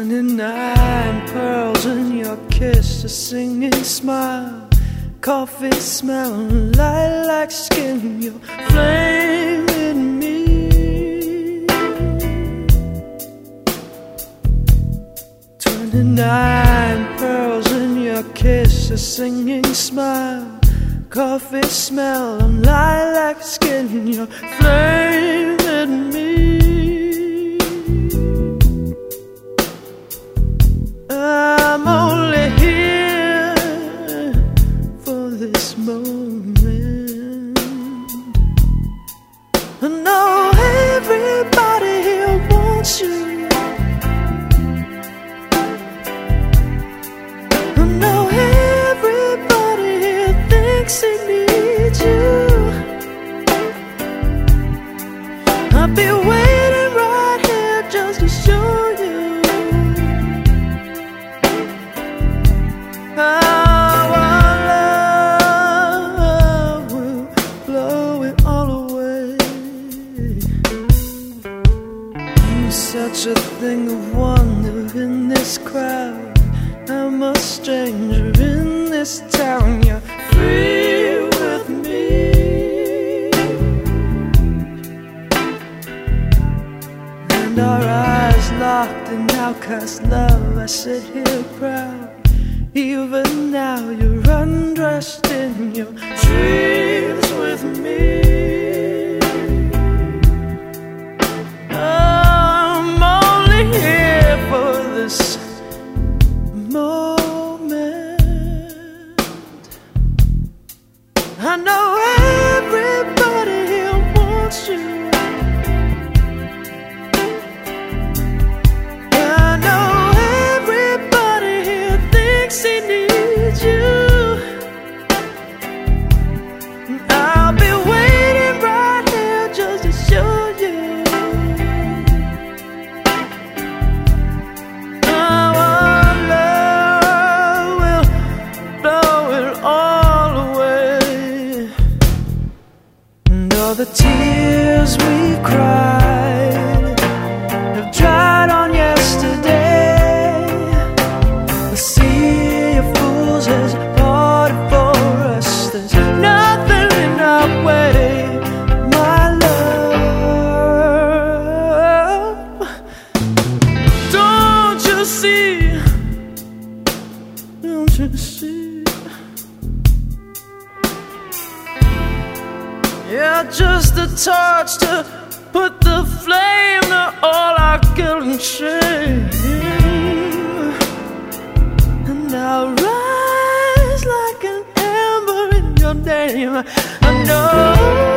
Twenty-nine pearls in your kiss, a singing smile, coffee smell, lilac skin, your flame in me. Twenty-nine pearls in your kiss, a singing smile, coffee smell, lilac skin, your flame in me. I'll be waiting right here just to show you. How our love will blow it all away. You're such a thing of wonder in this crowd. I'm a stranger in this town. You're free outcast love. I sit here proud. Even now, you're undressed in your dreams with me. See? Don't you see? Yeah, just a torch to put the flame to all our guilt and shame. And I'll rise like an ember in your name. I know.